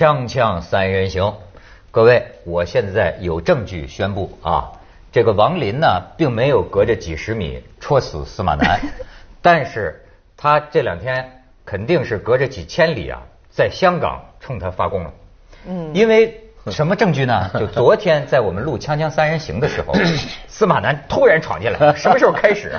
锵锵三人行，各位，我现在有证据宣布啊，这个王林呢，并没有隔着几十米戳死司马南，但是他这两天肯定是隔着几千里啊，在香港冲他发功了。嗯，因为 什么证据呢？就昨天在我们录《锵锵三人行》的时候，司马南突然闯进来，什么时候开始？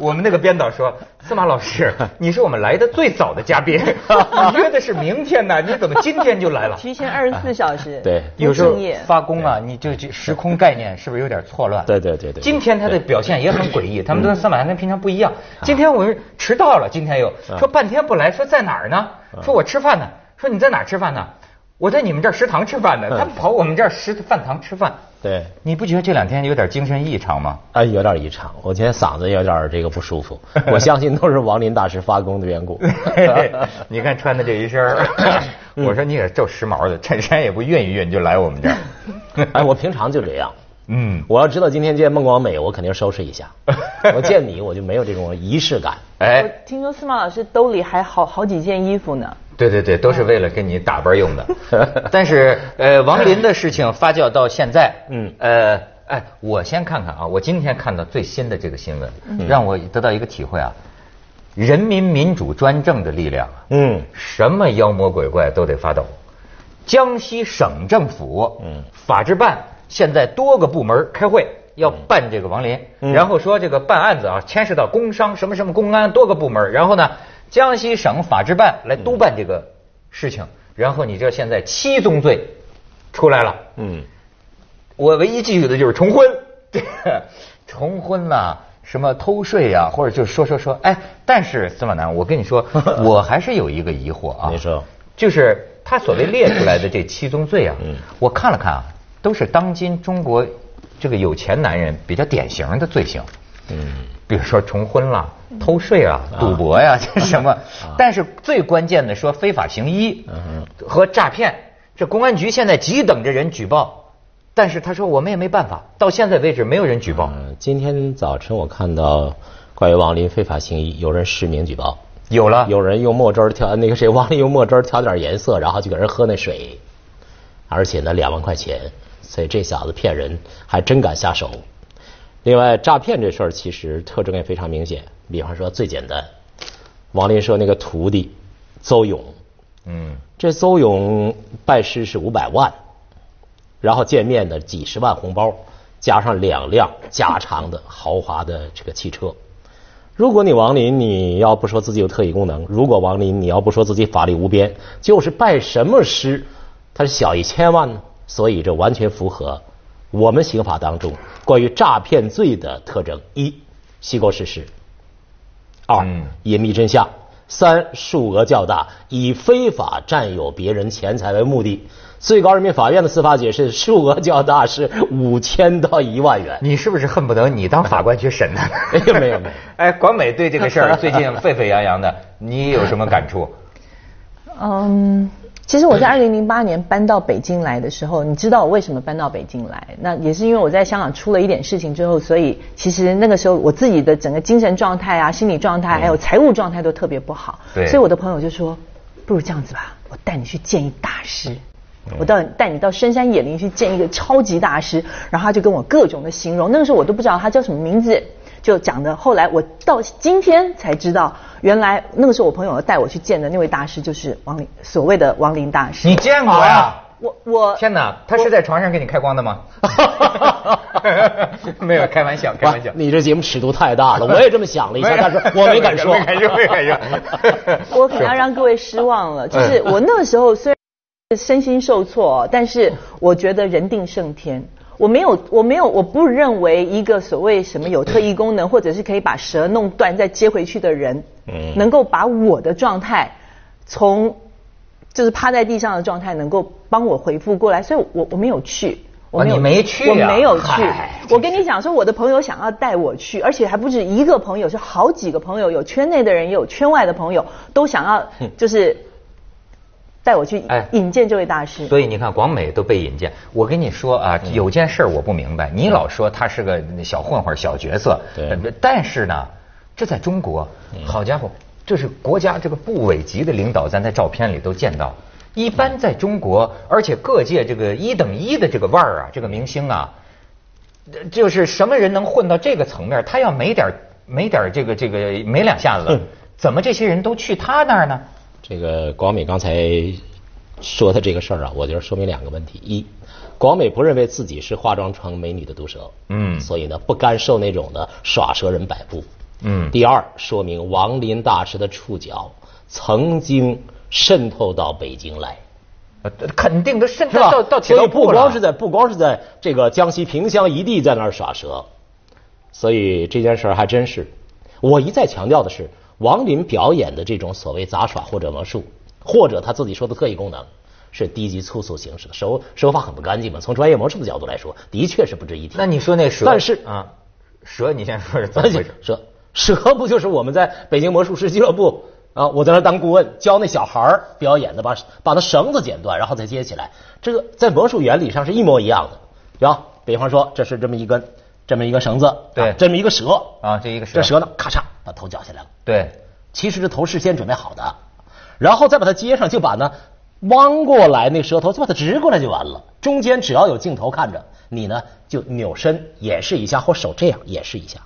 我们那个编导说：“司马老师，你是我们来的最早的嘉宾，你约的是明天呢，你怎么今天就来了？”提前二十四小时，对，有时候发功啊，你就就时空概念是不是有点错乱？对对对对今天他的表现也很诡异，他们说司马南跟平常不一样。今天我们迟到了，今天又说半天不来，说在哪儿呢？说我吃饭呢。说你在哪儿吃饭呢？我在你们这儿食堂吃饭呢。他跑我们这儿食饭堂吃饭。对，你不觉得这两天有点精神异常吗？啊，有点异常，我今天嗓子有点这个不舒服，我相信都是王林大师发功的缘故。你看穿的这一身儿，我说你也够时髦的，衬衫也不熨一熨就来我们这儿。哎，我平常就这样。嗯，我要知道今天见孟广美，我肯定收拾一下。我见你，我就没有这种仪式感。我哎，听说司马老师兜里还好好几件衣服呢。对对对，都是为了给你打扮用的。但是呃，王林的事情发酵到现在，嗯。呃，哎，我先看看啊，我今天看到最新的这个新闻，让我得到一个体会啊，人民民主专政的力量啊，嗯。什么妖魔鬼怪都得发抖。江西省政府，嗯。法制办现在多个部门开会要办这个王林，嗯。然后说这个办案子啊牵涉到工商什么什么公安多个部门，然后呢江西省法制办来督办这个事情，然后你知道现在七宗罪出来了，嗯，我唯一记住的就是重婚，重婚呐、什么偷税呀、或者就是说说说，哎，但是司马南，我跟你说，我还是有一个疑惑啊。你说，就是他所谓列出来的这七宗罪啊，嗯。我看了看啊，都是当今中国这个有钱男人比较典型的罪行。嗯，比如说重婚啦、偷税啊、赌博呀、这什么。但是最关键的说非法行医嗯和诈骗，这公安局现在急等着人举报，但是他说我们也没办法，到现在为止没有人举报。嗯，今天早晨我看到关于王林非法行医，有人实名举报，有了，有人用墨汁调那个谁，王林用墨汁调点颜色，然后就给人喝那水，而且呢两万块钱，所以这小子骗人还真敢下手。另外，诈骗这事儿其实特征也非常明显，比方说最简单，王林说那个徒弟邹勇，嗯，这邹勇拜师是五百万，然后见面的几十万红包，加上两辆加长的豪华的这个汽车。如果你王林你要不说自己有特异功能，如果王林你要不说自己法力无边，就是拜什么师，他是小一千万呢？所以这完全符合我们刑法当中关于诈骗罪的特征：一、虚构事实；二、嗯隐秘真相；三、数额较大，以非法占有别人钱财为目的。最高人民法院的司法解释，数额较大是五千到一万元。你是不是恨不得你当法官去审呢？没有没有没有 哎，广美对这个事儿最近沸沸扬扬的，你有什么感触？嗯，其实我在二零零八年搬到北京来的时候，你知道我为什么搬到北京来？那也是因为我在香港出了一点事情之后，所以其实那个时候我自己的整个精神状态啊、心理状态还有财务状态都特别不好。对所以我的朋友就说，不如这样子吧，我带你去见一大师。我到带你到深山野林去见一个超级大师，然后他就跟我各种的形容，那个时候我都不知道他叫什么名字，就讲的。后来我到今天才知道，原来那个时候我朋友带我去见的那位大师就是王林，所谓的王林大师。你见过呀？我我天哪，他是在床上给你开光的吗？没有，开玩笑，开玩笑。你这节目尺度太大了，我也这么想了一下，但是我没敢说。没敢说，没敢说。我可能要让各位失望了，就是我那个时候虽然身心受挫，但是我觉得人定胜天。我没有，我没有，我不认为一个所谓什么有特异功能，或者是可以把蛇弄断再接回去的人，嗯能够把我的状态从就是趴在地上的状态，能够帮我回复过来，所以我我没有去。我哦你没去我没有去。我跟你讲说，我的朋友想要带我去，而且还不止一个朋友，是好几个朋友，有圈内的人，也有圈外的朋友，都想要就是带我去哎引荐这位大师。所以你看，广美都被引荐。我跟你说啊，有件事儿我不明白，你老说他是个小混混、小角色，对呃但是呢，这在中国，好家伙，这是国家这个部委级的领导，咱在照片里都见到。一般在中国，而且各界这个一等一的这个腕儿啊，这个明星啊，呃就是什么人能混到这个层面？他要没点没点这个这个没两下子嗯，怎么这些人都去他那儿呢？这个广美刚才说的这个事儿啊，我觉得说明两个问题：一，广美不认为自己是化妆成美女的毒蛇，嗯所以呢不甘受那种的耍蛇人摆布，嗯第二，说明王林大师的触角曾经渗透到北京来。呃肯定的，甚至是吧？到到铁所以不道部了光是在不光是在这个江西萍乡一地在那儿耍蛇，所以这件事儿还真是。我一再强调的是，王林表演的这种所谓杂耍或者魔术，或者他自己说的特异功能，是低级粗俗形式的，手手法很不干净嘛。从专业魔术的角度来说，的确是不值一提。那你说那蛇，但是啊，蛇，你先说是怎么回事？蛇蛇不就是我们在北京魔术师俱乐部啊？我在那当顾问，教那小孩表演的，把把那绳子剪断，然后再接起来。这个在魔术原理上是一模一样的。有，比方说这是这么一根这么一个绳子，对啊这么一个蛇啊这一个蛇这蛇呢，咔嚓把头绞下来了。对，其实这头事先准备好的，然后再把它接上，就把呢弯过来那舌头就把它直过来就完了。中间只要有镜头看着，你呢就扭身演示一下，或手这样演示一下，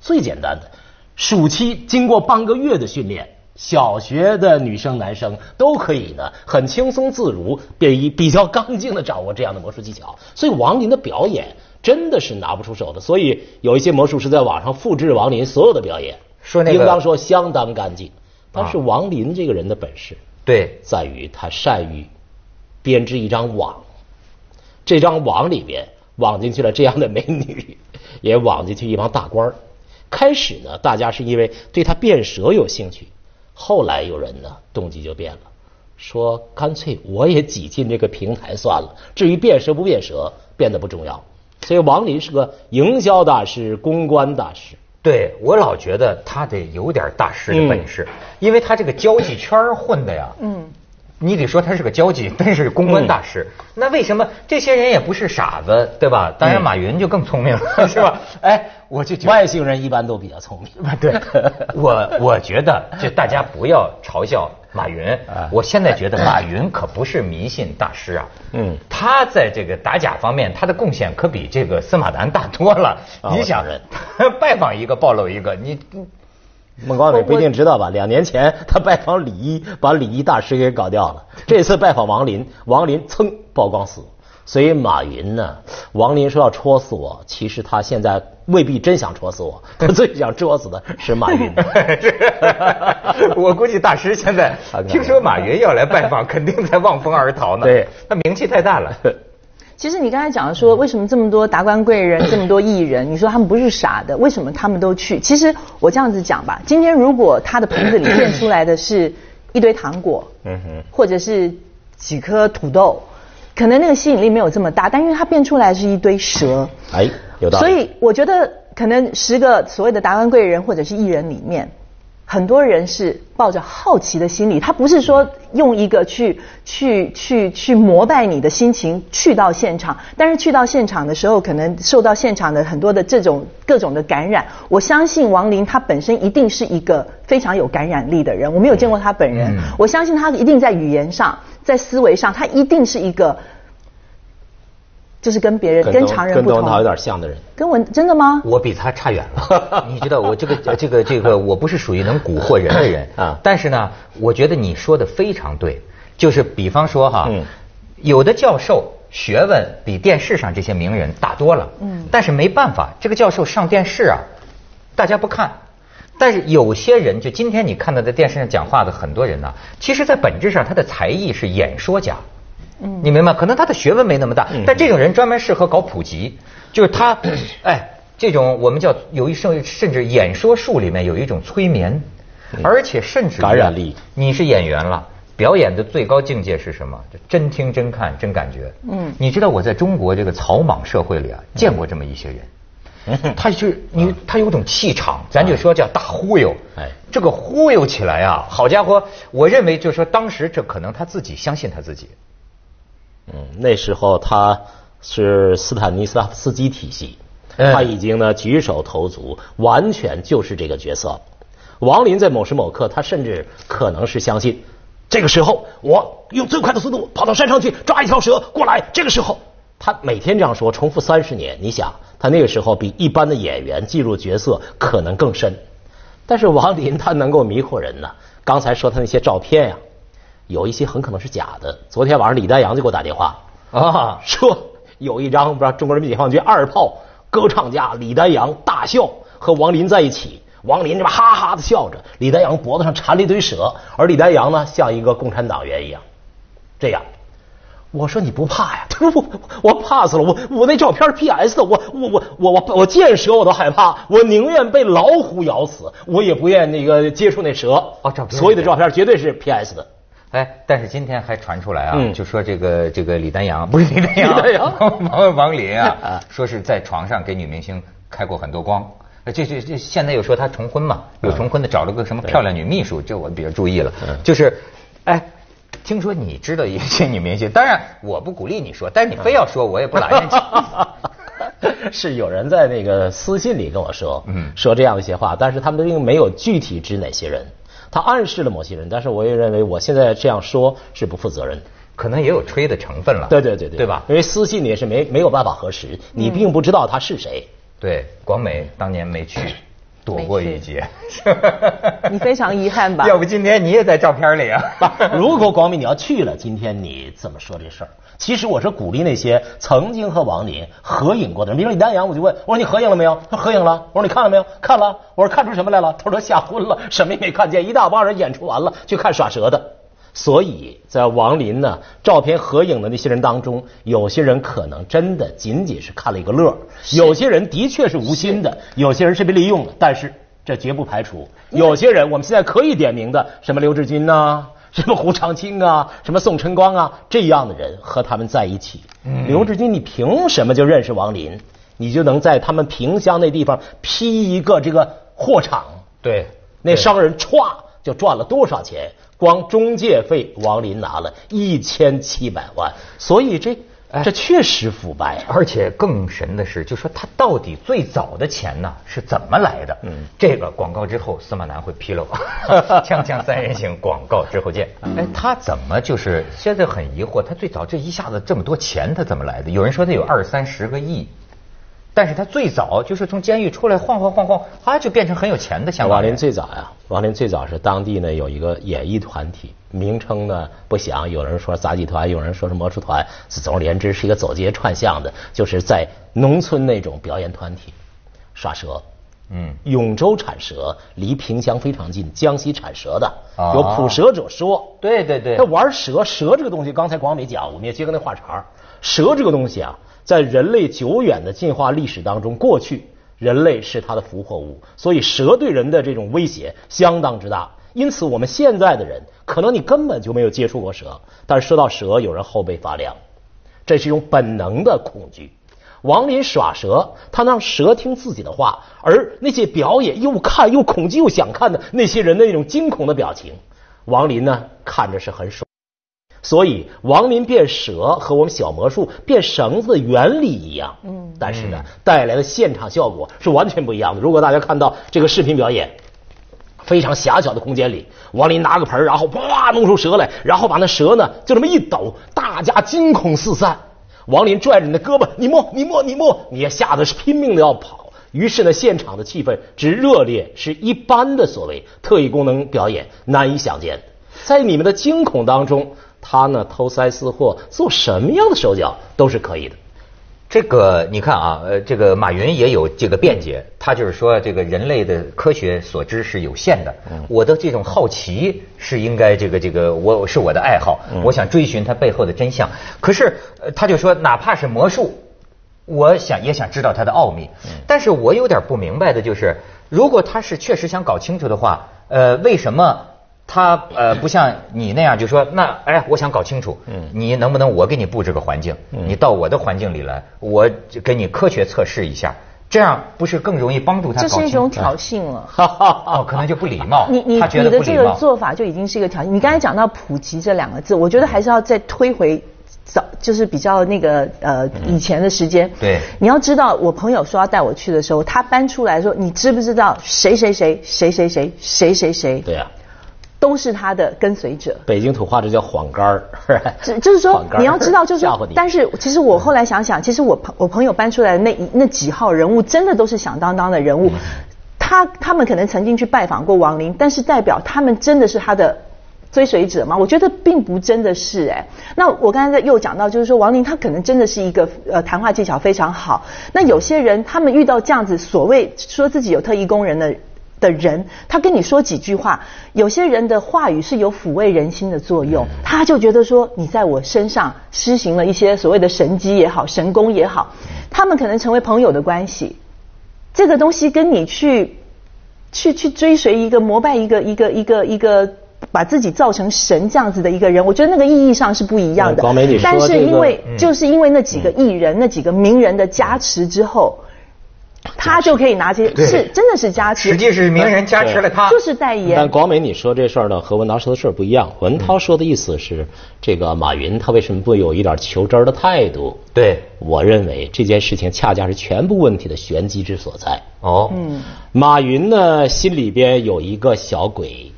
最简单的。暑期经过半个月的训练，小学的女生男生都可以呢很轻松自如，比比较刚劲的掌握这样的魔术技巧。所以王林的表演真的是拿不出手的。所以有一些魔术师在网上复制王林所有的表演，说那个应当说相当干净。但是啊王林这个人的本事对，在于他善于编织一张网，这张网里边网进去了这样的美女，也网进去一帮大官儿。开始呢，大家是因为对他变蛇有兴趣，后来有人呢动机就变了，说干脆我也挤进这个平台算了，至于变蛇不变蛇变得不重要。所以王林是个营销大师、公关大师。对我老觉得他得有点大师的本事，因为他这个交际圈混的呀，嗯，你得说他是个交际，但是公关大师。那为什么这些人也不是傻子，对吧？当然，嗯马云就更聪明了，是吧？哎，我就觉得外星人一般都比较聪明。对，我我觉得就大家不要嘲笑马云啊。我现在觉得马云可不是迷信大师啊。嗯他在这个打假方面，他的贡献可比这个司马南大多了。啊你想我承认，拜访一个暴露一个，你孟广美不一定知道吧？两年前他拜访李一，把李一大师给搞掉了。这次拜访王林，王林噌曝光死。所以马云呢，王林说要戳死我，其实他现在未必真想戳死我，他最想戳死的是马云。我估计大师现在 听说马云要来拜访，肯定在望风而逃呢。对，他名气太大了。其实你刚才讲的说，为什么这么多达官贵人、这么多艺人，你说他们不是傻的，为什么他们都去？其实我这样子讲吧，今天如果他的盆子里变出来的是一堆糖果，嗯哼，或者是几颗土豆，可能那个吸引力没有这么大，但因为它变出来是一堆蛇，哎，有道理。所以我觉得可能十个所谓的达官贵人或者是艺人里面，很多人是抱着好奇的心理，他不是说用一个去去去去膜拜你的心情去到现场，但是去到现场的时候，可能受到现场的很多的这种各种的感染。我相信王林他本身一定是一个非常有感染力的人，我没有见过他本人，嗯我相信他一定在语言上，在思维上，他一定是一个。就是跟别人、跟跟常人不同，跟窦文涛有点像的人。跟我真的吗？我比他差远了，你知道我这个这个这个我不是属于能蛊惑人的人啊但是呢，我觉得你说的非常对，就是比方说哈，嗯有的教授学问比电视上这些名人大多了，嗯但是没办法，这个教授上电视啊，大家不看。但是有些人，就今天你看到在电视上讲话的很多人呢，其实在本质上他的才艺是演说家。嗯你明白？可能他的学问没那么大，嗯但这种人专门适合搞普及，就是他，哎，这种我们叫有一甚甚至演说术里面有一种催眠，而且甚至感染力。你是演员了，表演的最高境界是什么？就真听真看真感觉。嗯你知道我在中国这个草莽社会里啊，见过这么一些人。嗯 他是你，他有种气场，咱就说叫大忽悠。哎这个忽悠起来啊，好家伙，我认为就是说当时这可能他自己相信他自己。嗯，那时候他是斯坦尼斯拉夫斯基体系，嗯他已经呢举手投足，完全就是这个角色。王林在某时某刻，他甚至可能是相信，这个时候，我用最快的速度跑到山上去抓一条蛇过来。这个时候，他每天这样说，重复三十年。你想，他那个时候比一般的演员进入角色可能更深。但是王林他能够迷惑人呢。刚才说他那些照片呀，有一些很可能是假的。昨天晚上李丹阳就给我打电话啊，说有一张不知道中国人民解放军二炮歌唱家李丹阳大笑和王林在一起。王林这边哈哈的笑着，李丹阳脖子上缠了一堆蛇，而李丹阳呢像一个共产党员一样，这样。我说你不怕呀？他说我我怕死了，我我那照片 P S 的，我我我我我我见蛇我都害怕，我宁愿被老虎咬死，我也不愿那个接触那蛇。哦，照片，所有的照片绝对是 P S 的。哎，但是今天还传出来啊，就说这个这个李丹阳不是李丹阳，王王林啊，说是在床上给女明星开过很多光。这这这现在又说他重婚嘛，有重婚的找了个什么漂亮女秘书，这我比较注意了。就是，哎，听说你知道一些女明星，当然我不鼓励你说，但是你非要说，我也不拉人 是有人在那个私信里跟我说，嗯，说这样一些话，但是他们并没有具体指哪些人，他暗示了某些人，但是我也认为我现在这样说是不负责任，可能也有吹的成分了。对对对对，对吧？因为私信也是没没有办法核实，你并不知道他是谁。对，广美当年没去，躲过一劫。你非常遗憾吧？要不今天你也在照片里啊？如果广敏你要去了，今天你怎么说这事儿？其实我是鼓励那些曾经和王林合影过的人，比如李丹阳，我就问我说你合影了没有？他合影了。我说你看了没有？看了。我说看出什么来了？他说吓昏了，什么也没看见。一大帮人演出完了，去看耍蛇的。所以在王林呢照片合影的那些人当中，有些人可能真的仅仅是看了一个乐，有些人的确是无心的，有些人是被利用的。但是这绝不排除有些人，我们现在可以点名的，什么刘志军呐，什么胡长清啊，什么宋晨光啊，这样的人和他们在一起。刘志军，你凭什么就认识王林？你就能在他们萍乡那地方批一个这个货场？对，那商人歘就赚了多少钱？光中介费，王林拿了一千七百万，所以这这确实腐败。而且更神的是，就说他到底最早的钱呢是怎么来的？嗯，这个广告之后，司马南会披露。锵锵三人行，广告之后见。哎，他怎么就是现在很疑惑，他最早这一下子这么多钱，他怎么来的？有人说他有二三十个亿。但是他最早就是从监狱出来晃晃晃晃，啊，就变成很有钱的香港王林最早呀，王林最早是当地呢有一个演艺团体，名称呢不详，有人说杂技团，有人说是魔术团，总而言之是一个走街串巷的，就是在农村那种表演团体，耍蛇。嗯，永州产蛇离萍乡非常近，江西产蛇的有捕蛇者说，对对对，他玩蛇，蛇这个东西，刚才广美讲，我们也接个那话茬蛇这个东西啊。在人类久远的进化历史当中，过去人类是它的俘获物，所以蛇对人的这种威胁相当之大。因此，我们现在的人可能你根本就没有接触过蛇，但是说到蛇，有人后背发凉，这是一种本能的恐惧。王林耍蛇，他让蛇听自己的话，而那些表演又看又恐惧又想看的那些人的那种惊恐的表情，王林呢看着是很爽。所以，王林变蛇和我们小魔术变绳子的原理一样，嗯，但是呢，带来的现场效果是完全不一样的。如果大家看到这个视频表演，非常狭小的空间里，王林拿个盆然后哗弄出蛇来，然后把那蛇呢就这么一抖，大家惊恐四散。王林拽着你的胳膊，你摸，你摸，你摸，你也吓得是拼命的要跑。于是呢，现场的气氛之热烈，是一般的所谓特异功能表演难以想见。在你们的惊恐当中。他呢偷塞私货，做什么样的手脚都是可以的。这个你看啊，呃，这个马云也有这个辩解，他就是说，这个人类的科学所知是有限的。我的这种好奇是应该这个这个，我是我的爱好，我想追寻它背后的真相。可是他就说，哪怕是魔术，我想也想知道它的奥秘。但是我有点不明白的就是，如果他是确实想搞清楚的话，呃，为什么？他呃不像你那样，就说那哎，我想搞清楚，嗯，你能不能我给你布置个环境，你到我的环境里来，我给你科学测试一下，这样不是更容易帮助他？这是一种挑衅了，哦，可能就不礼貌。你你你的这个做法就已经是一个挑衅。你刚才讲到普及这两个字，我觉得还是要再推回早，就是比较那个呃以前的时间。对，你要知道，我朋友说要带我去的时候，他搬出来说，你知不知道谁谁谁谁谁谁谁谁谁谁？对呀。都是他的跟随者。北京土话这叫晃杆儿，只就是说你要知道，就是但是其实我后来想想，其实我朋我朋友搬出来的那一那几号人物，真的都是响当当的人物。嗯他他们可能曾经去拜访过王林，但是代表他们真的是他的追随者吗？我觉得并不真的是哎。那我刚才在又讲到，就是说王林他可能真的是一个呃谈话技巧非常好。那有些人他们遇到这样子所谓说自己有特异功能的。的人，他跟你说几句话，有些人的话语是有抚慰人心的作用，他就觉得说你在我身上施行了一些所谓的神机也好，神功也好，他们可能成为朋友的关系。这个东西跟你去去去追随一个膜拜一个一个一个一个把自己造成神这样子的一个人，我觉得那个意义上是不一样的。但是这个因为、嗯就是因为那几个艺人、那几个名人的加持之后，他就可以拿这些是真的是加持，实际是名人加持了他，就是代言。但广美你说这事儿呢，和文涛说的事儿不一样。文涛说的意思是，这个马云他为什么不有一点求真的态度？对，我认为这件事情恰恰是全部问题的玄机之所在。哦，嗯，马云呢，心里边有一个小鬼，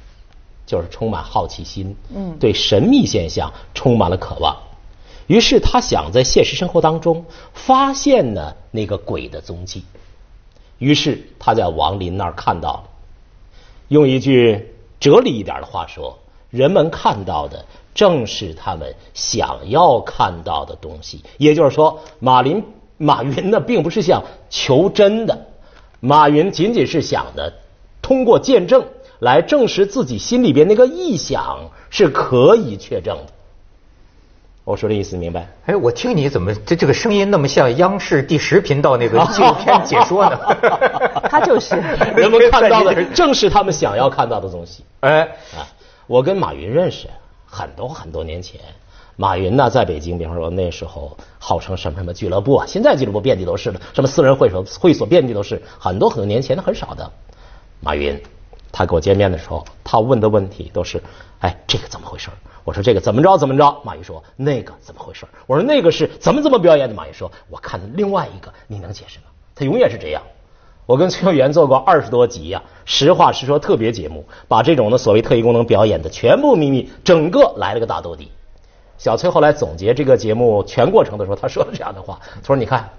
就是充满好奇心，嗯对神秘现象充满了渴望。于是他想在现实生活当中发现呢那个鬼的踪迹。于是他在王林那儿看到了，用一句哲理一点的话说，人们看到的正是他们想要看到的东西。也就是说，马林马云呢，并不是想求真的，马云仅仅是想的通过见证来证实自己心里边那个臆想是可以确证的。我说的意思明白？哎，我听你怎么这这个声音那么像央视第十频道那个纪录片解说呢？他就是 人们看到的正是他们想要看到的东西。哎，啊，我跟马云认识很多很多年前。马云呢，在北京，比方说那时候号称什么什么俱乐部啊，现在俱乐部遍地都是的，什么私人会所会所遍地都是，很多很多年前的很少的。马云，他跟我见面的时候，他问的问题都是，哎，这个怎么回事我说这个怎么着怎么着？马云说那个怎么回事我说那个是怎么怎么表演的？马云说我看另外一个，你能解释吗？他永远是这样。我跟崔永元做过二十多集呀、实话实说特别节目，把这种的所谓特异功能表演的全部秘密，整个来了个大兜底。小崔后来总结这个节目全过程的时候，他说了这样的话：“他说你看，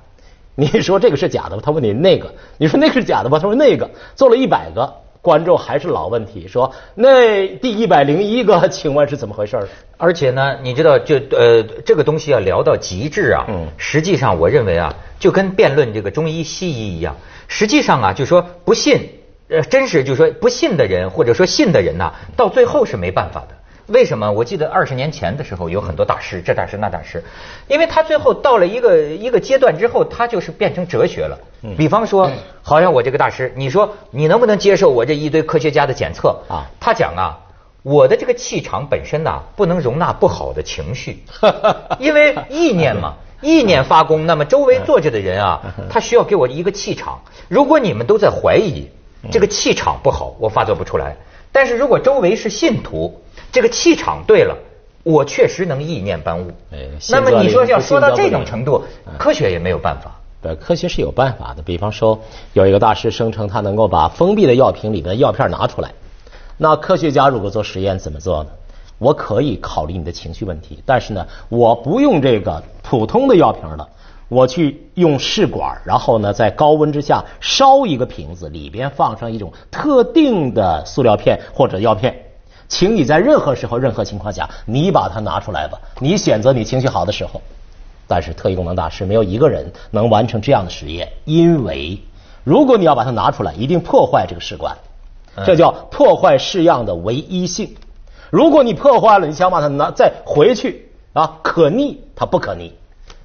你说这个是假的吧？他问你那个，你说那个是假的吧？他说那个做了一百个，观众还是老问题，说那第一百零一个，请问是怎么回事？而且呢，你知道，就呃，这个东西要聊到极致啊，嗯实际上我认为啊，就跟辩论这个中医西医一样，实际上啊，就说不信，呃，真是就说不信的人或者说信的人呐、到最后是没办法的。为什么？我记得二十年前的时候，有很多大师，这大师那大师，因为他最后到了一个一个阶段之后，他就是变成哲学了。比方说，好像我这个大师，你说你能不能接受我这一堆科学家的检测啊他讲啊，我的这个气场本身呐、不能容纳不好的情绪，因为意念嘛，意念发功，那么周围坐着的人啊，他需要给我一个气场。如果你们都在怀疑这个气场不好，我发作不出来。但是如果周围是信徒，这个气场对了，我确实能意念搬物哎。那么你说要说到这种程度，科学也没有办法。对，科学是有办法的。比方说，有一个大师声称他能够把封闭的药瓶里面的药片拿出来。那科学家如果做实验怎么做呢？我可以考虑你的情绪问题，但是呢，我不用这个普通的药瓶了，我去用试管，然后呢，在高温之下烧一个瓶子，里边放上一种特定的塑料片或者药片。请你在任何时候、任何情况下，你把它拿出来吧。你选择你情绪好的时候。但是特异功能大师没有一个人能完成这样的实验，因为如果你要把它拿出来，一定破坏这个试管，这叫破坏式样的唯一性。如果你破坏了，你想把它拿再回去啊，可逆它不可逆。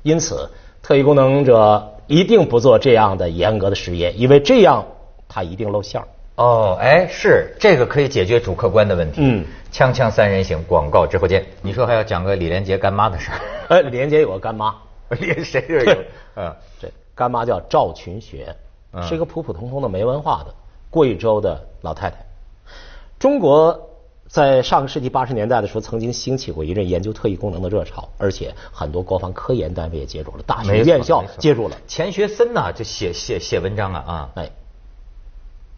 因此，特异功能者一定不做这样的严格的实验，因为这样他一定露馅儿。哦，哎，是这个可以解决主客观的问题。嗯，锵锵三人行，广告之后见。你说还要讲个李连杰干妈的事儿？哎，李连杰有个干妈，连谁都有。嗯，这干妈叫赵群学嗯，是一个普普通通的没文化的贵州的老太太。中国在上个世纪八十年代的时候，曾经兴起过一阵研究特异功能的热潮，而且很多国防科研单位也介入了，大学院校介入了。钱学森呐，就写写写文章啊啊。哎，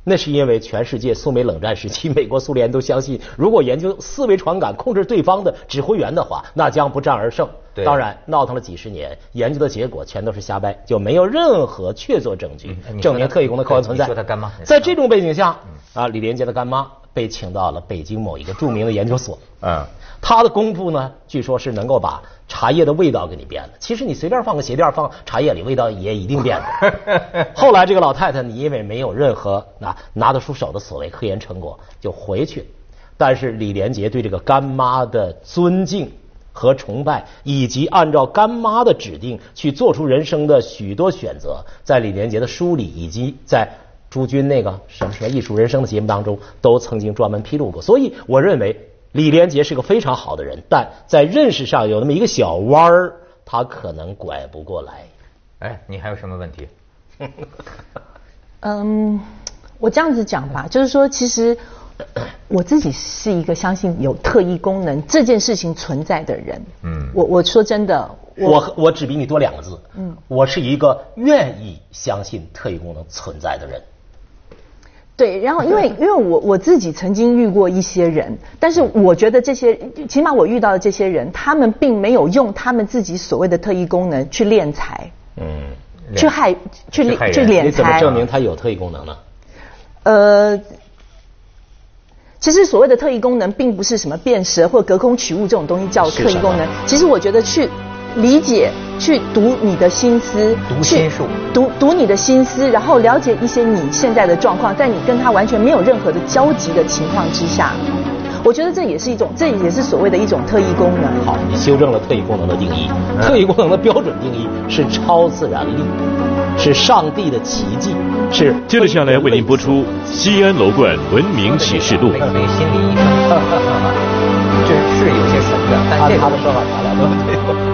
那是因为全世界苏美冷战时期，美国、苏联都相信，如果研究思维传感控制对方的指挥员的话，那将不战而胜。对当然闹腾了几十年，研究的结果全都是瞎掰，就没有任何确凿证据嗯证明特异功能客观存在。你说他干妈在这种背景下，啊，李连杰的干妈被请到了北京某一个著名的研究所。嗯，他的功夫呢，据说是能够把茶叶的味道给你变了。其实你随便放个鞋垫放茶叶里，味道也一定变的。后来这个老太太，你因为没有任何拿拿得出手的所谓科研成果，就回去。但是李连杰对这个干妈的尊敬和崇拜，以及按照干妈的指定去做出人生的许多选择，在李连杰的书里，以及在朱军那个什么什么艺术人生的节目当中，都曾经专门披露过。所以我认为李连杰是个非常好的人，但在认识上有那么一个小弯儿，他可能拐不过来。哎，你还有什么问题？嗯，我这样子讲吧，就是说，其实 我自己是一个相信有特异功能这件事情存在的人。嗯我我说真的，我我只比你多两个字，嗯，我是一个愿意相信特异功能存在的人。对，然后因为因为我我自己曾经遇过一些人，但是我觉得这些起码我遇到的这些人，他们并没有用他们自己所谓的特异功能去敛财，嗯，去害去去敛你怎么。证明他有特异功能呢？呃，其实所谓的特异功能，并不是什么辨识或隔空取物这种东西叫特异功能。其实我觉得去理解、去读你的心思，读心术读读你的心思，然后了解一些你现在的状况，在你跟他完全没有任何的交集的情况之下，我觉得这也是一种，这也是所谓的一种特异功能。好，你修正了特异功能的定义。特异功能的标准定义是超自然力，是上帝的奇迹，是。接着下来为您播出《西安楼冠文明启示录》心理医生，这是有些神的，但这他的说法，咱俩都对。没。